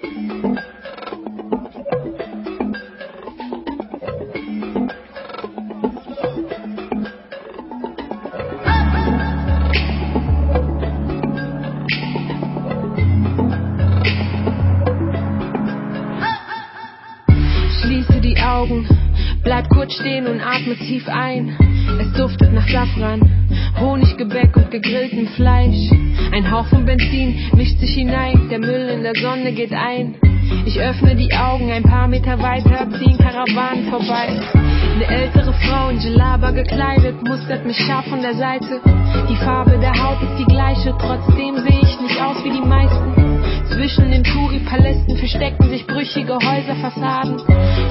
Schließe die Augen, bleib kurz stehen und atme tief ein. Es duftet nach Safran, Honiggebäck und gegrilltem Fleisch. Ein Hauch von Benzin mischt sich hinein, der Müll in der Sonne geht ein. Ich öffne die Augen, ein paar Meter weiter ziehen Karawanen vorbei. Eine ältere Frau in Gelaba gekleidet, mustert mich scharf von der Seite. Die Farbe der Haut ist die gleiche, trotzdem sehe ich nicht aus wie die meisten. Zwischen den Touri-Palästen verstecken sich brüchige Häuserfassaden.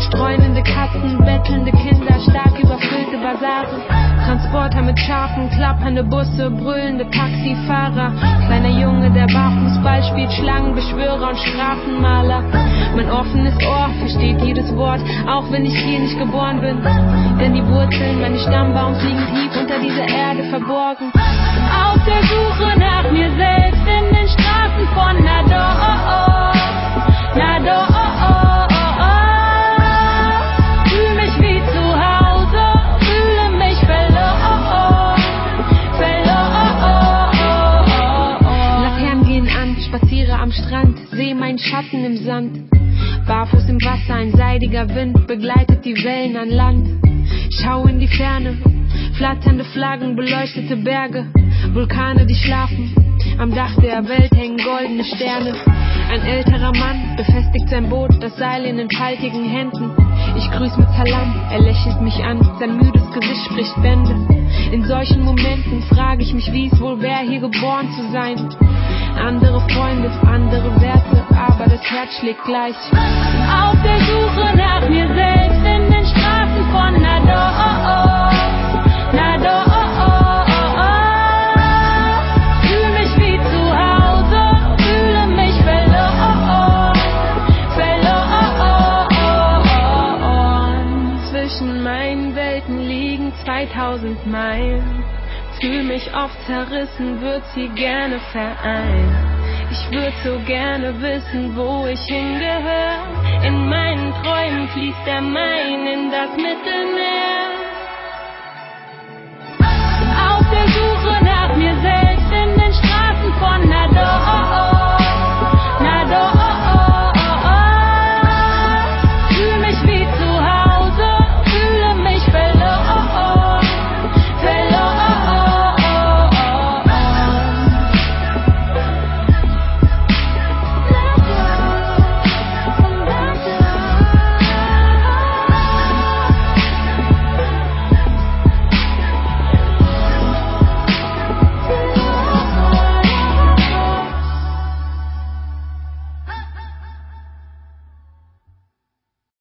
Streunende Katzen, bettelnde Kinder, stark überfüllte Basare. Transporter mit Schafen, klappernde Busse, brüllende Taxifahrer. Kleiner Junge, der Barfußball spielt, Schlangenbeschwörer und Straßenmaler. Mein offenes Ohr versteht jedes Wort, auch wenn ich hier nicht geboren bin. Denn die Wurzeln meines Stammbaums liegen tief unter dieser Erde verborgen. Auf der Suche nach mir selbst in Schatten im Sand. Barfuß im Wasser, ein seidiger Wind begleitet die Wellen an Land. Schau in die Ferne, flatternde Flaggen, beleuchtete Berge, Vulkane, die schlafen. Am Dach der Welt hängen goldene Sterne. Ein älterer Mann befestigt sein Boot, das Seil in den faltigen Händen. Ich grüß mit Salam, er lächelt mich an, sein müdes Gesicht spricht Bände. In solchen Momenten frage ich mich, wie es wohl wäre, hier geboren zu sein. Andere Freunde, andere Werte, aber das Herz schlägt gleich. Auf der Suche nach mir selbst in den Straßen von Nador. Nador. Fühl mich wie zu Hause, fühle mich verloren, verloren. Zwischen meinen Welten liegen 2000 Meilen. Fühl mich oft zerrissen, würd sie gerne vereinen. Ich würd so gerne wissen, wo ich hingehör. In meinen Träumen fließt der Main in das Mittelmeer.